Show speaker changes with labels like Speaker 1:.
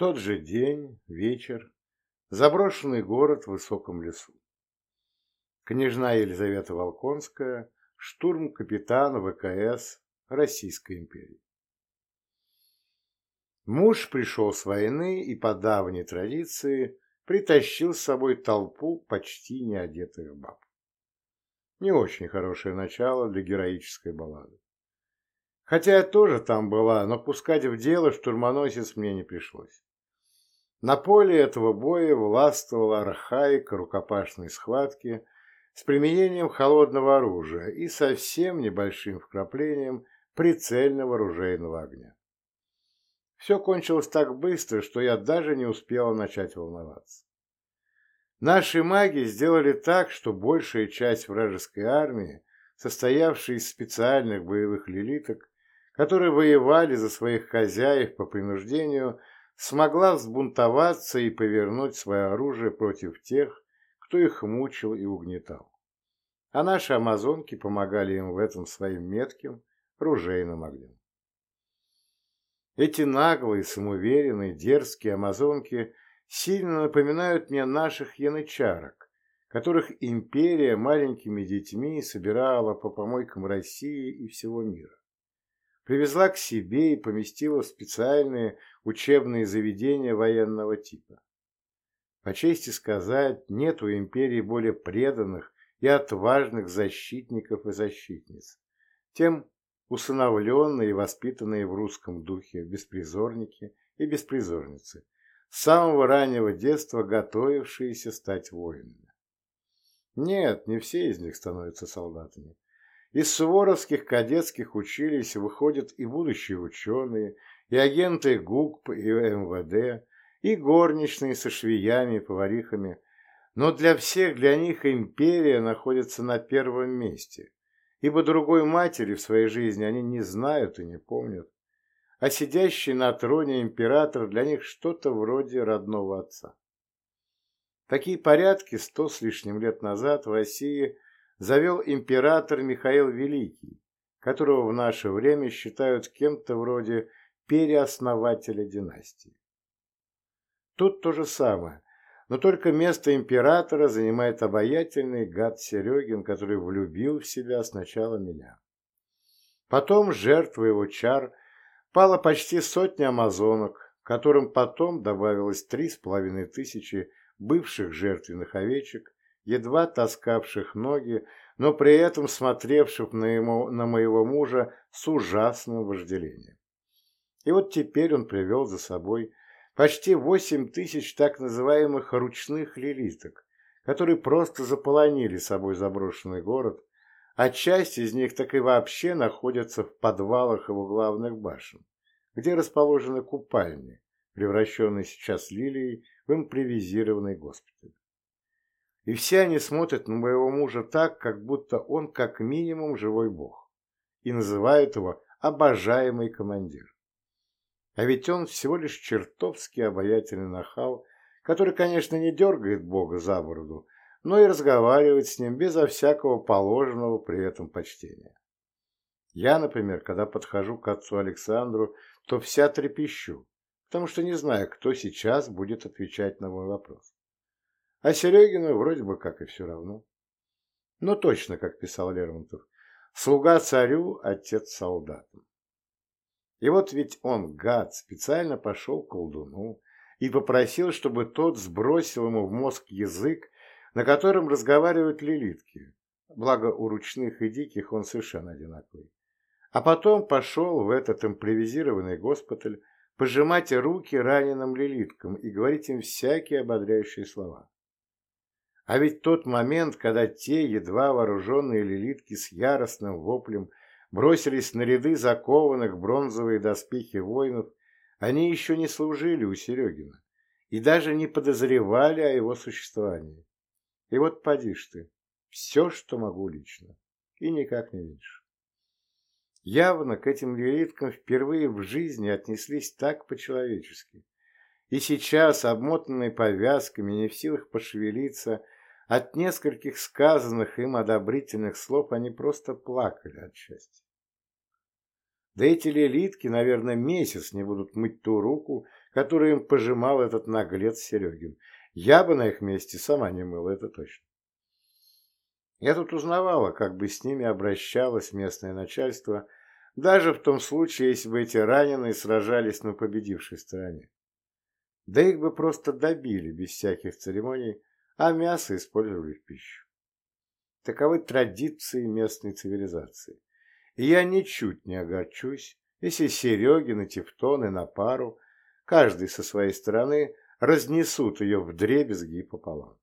Speaker 1: Тот же день, вечер, заброшенный город в высоком лесу. Княжна Елизавета Волконская, штурм капитана ВКС Российской империи. Муж пришел с войны и по давней традиции притащил с собой толпу почти неодетых баб. Не очень хорошее начало для героической баллады. Хотя я тоже там была, но пускать в дело штурмоносец мне не пришлось. На поле этого боя властвовала архаика рукопашной схватки с применением холодного оружия и совсем небольшим вкраплением прицельного ружейного огня. Все кончилось так быстро, что я даже не успела начать волноваться. Наши маги сделали так, что большая часть вражеской армии, состоявшей из специальных боевых лилиток, которые воевали за своих хозяев по принуждению, смогла взбунтоваться и повернуть свое оружие против тех, кто их мучил и угнетал. А наши амазонки помогали им в этом своим метким ружейным огнем. Эти наглые, самоуверенные, дерзкие амазонки сильно напоминают мне наших янычарок, которых империя маленькими детьми собирала по помойкам России и всего мира. Привезла к себе и поместила в специальные учебные заведения военного типа. По чести сказать, нет у империи более преданных и отважных защитников и защитниц. Тем усыновленные и воспитанные в русском духе беспризорники и беспризорницы, с самого раннего детства готовившиеся стать воинами. Нет, не все из них становятся солдатами. Из суворовских кадетских училищ выходят и будущие ученые, и агенты ГУКП и МВД, и горничные со швеями и поварихами, но для всех для них империя находится на первом месте, ибо другой матери в своей жизни они не знают и не помнят, а сидящий на троне император для них что-то вроде родного отца. Такие порядки сто с лишним лет назад в России завел император Михаил Великий, которого в наше время считают кем-то вроде переоснователя династии. Тут то же самое, но только место императора занимает обаятельный гад Серегин, который влюбил в себя сначала меня. Потом жертва его чар пала почти сотня амазонок, которым потом добавилось три с половиной тысячи бывших жертвенных овечек, едва таскавших ноги, но при этом смотревших на, ему, на моего мужа с ужасным вожделением. И вот теперь он привел за собой почти восемь тысяч так называемых ручных лилиток, которые просто заполонили собой заброшенный город, а часть из них так и вообще находятся в подвалах его главных башен, где расположены купальни, превращенные сейчас лилией в импровизированный госпиталь. И все они смотрят на моего мужа так, как будто он как минимум живой бог, и называют его «обожаемый командир». А ведь он всего лишь чертовски обаятельный нахал, который, конечно, не дергает Бога за бороду, но и разговаривает с ним безо всякого положенного при этом почтения. Я, например, когда подхожу к отцу Александру, то вся трепещу, потому что не знаю, кто сейчас будет отвечать на мой вопрос. А Серегину вроде бы как и все равно. Но точно, как писал Лермонтов, слуга царю, отец солдатам. И вот ведь он, гад, специально пошел к колдуну и попросил, чтобы тот сбросил ему в мозг язык, на котором разговаривают лилитки. Благо у ручных и диких он совершенно одинаковый. А потом пошел в этот импровизированный госпиталь пожимать руки раненым лилиткам и говорить им всякие ободряющие слова. А ведь тот момент, когда те едва вооруженные лилитки с яростным воплем бросились на ряды закованных бронзовые доспехи воинов, они еще не служили у Серегина и даже не подозревали о его существовании. И вот поди ж ты, все, что могу лично, и никак не меньше. Явно к этим лилиткам впервые в жизни отнеслись так по-человечески. И сейчас, обмотанные повязками, не в силах пошевелиться, от нескольких сказанных им одобрительных слов они просто плакали от счастья. Да эти лилитки, наверное, месяц не будут мыть ту руку, которые им пожимал этот наглец Серегин. Я бы на их месте сама не мыла, это точно. Я тут узнавала, как бы с ними обращалось местное начальство, даже в том случае, если бы эти раненые сражались на победившей стороне. Да их бы просто добили без всяких церемоний, а мясо использовали в пищу. Таковы традиции местной цивилизации. И я ничуть не огорчусь, если Серегин и Тевтоны на пару, каждый со своей стороны, разнесут ее в дребезги пополам.